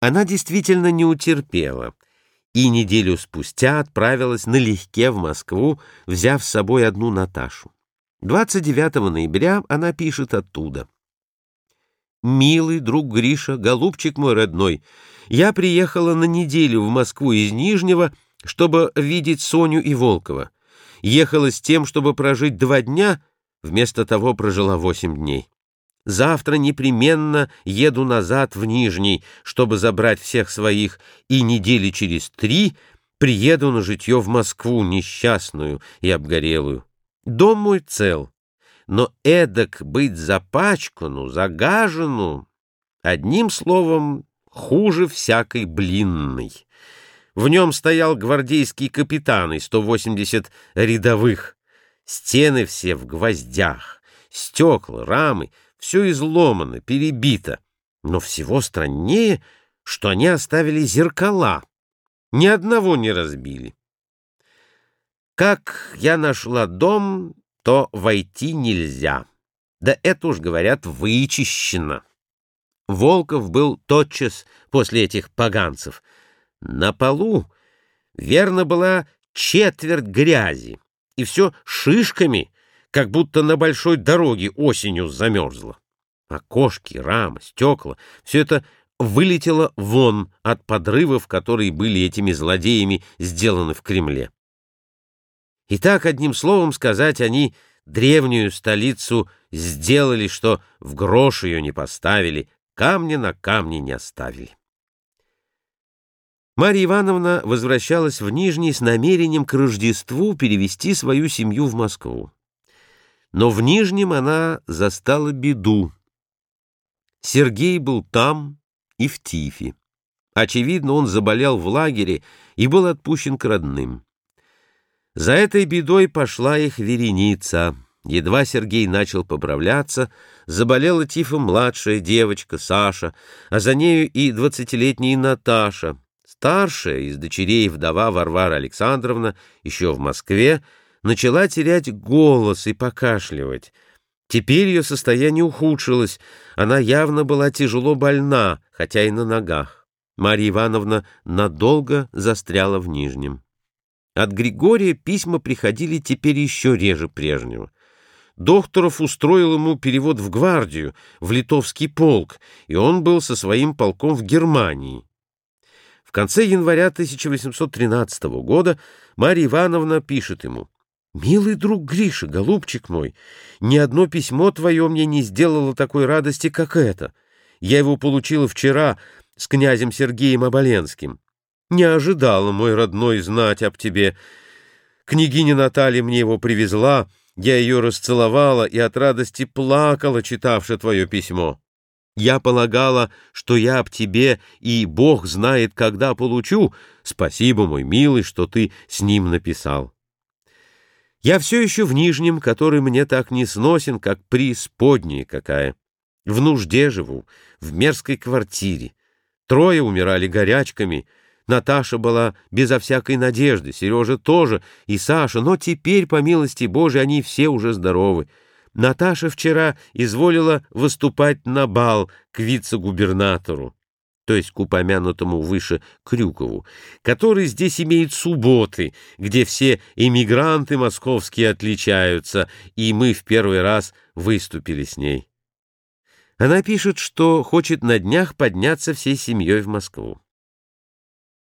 Она действительно не утерпела и неделю спустя отправилась налегке в Москву, взяв с собой одну Наташу. 29 ноября она пишет оттуда. «Милый друг Гриша, голубчик мой родной, я приехала на неделю в Москву из Нижнего, чтобы видеть Соню и Волкова. Ехала с тем, чтобы прожить два дня, вместо того прожила восемь дней. Завтра непременно еду назад в Нижний, чтобы забрать всех своих, и недели через три приеду на житье в Москву, несчастную и обгорелую. Дом мой цел, но эдак быть запачкану, загажену, одним словом, хуже всякой блинной. В нем стоял гвардейский капитан и 180 рядовых. Стены все в гвоздях, стекла, рамы — все изломано, перебито. Но всего страннее, что они оставили зеркала. Ни одного не разбили. Как я нашла дом, то войти нельзя. Да это уж, говорят, вычищено. Волков был тотчас после этих поганцев. На полу, верно, была четверть грязи, и все шишками, как будто на большой дороге осенью замерзло. Окошки, рамы, стекла — все это вылетело вон от подрывов, которые были этими злодеями сделаны в Кремле. И так, одним словом сказать, они древнюю столицу сделали, что в грош ее не поставили, камня на камне не оставили. Марья Ивановна возвращалась в Нижний с намерением к Рождеству перевести свою семью в Москву. Но в Нижнем она застала беду. Сергей был там и в тифе. Очевидно, он заболел в лагере и был отпущен к родным. За этой бедой пошла их вереница. Едва Сергей начал поправляться, заболела тифом младшая девочка Саша, а за нею и двадцатилетняя Наташа. Старшая из дочерей вдова Варвара Александровна еще в Москве начала терять голос и покашливать. Теперь ее состояние ухудшилось, она явно была тяжело больна, хотя и на ногах. Марья Ивановна надолго застряла в Нижнем. От Григория письма приходили теперь еще реже прежнего. Докторов устроил ему перевод в гвардию, в литовский полк, и он был со своим полком в Германии. В конце января 1813 года Марья Ивановна пишет ему «Милый друг Гриша, голубчик мой, ни одно письмо твое мне не сделало такой радости, как это. Я его получила вчера с князем Сергеем Оболенским. Не ожидала, мой родной, знать об тебе. Княгиня Наталья мне его привезла, я ее расцеловала и от радости плакала, читавши твое письмо. Я полагала, что я об тебе и Бог знает, когда получу. Спасибо, мой милый, что ты с ним написал». Я все еще в Нижнем, который мне так не сносен, как преисподняя какая. В нужде живу, в мерзкой квартире. Трое умирали горячками. Наташа была безо всякой надежды, Сережа тоже, и Саша, но теперь, по милости Божией, они все уже здоровы. Наташа вчера изволила выступать на бал к вице-губернатору то есть к упомянутому выше Крюкову, который здесь имеет субботы, где все эмигранты московские отличаются, и мы в первый раз выступили с ней. Она пишет, что хочет на днях подняться всей семьей в Москву.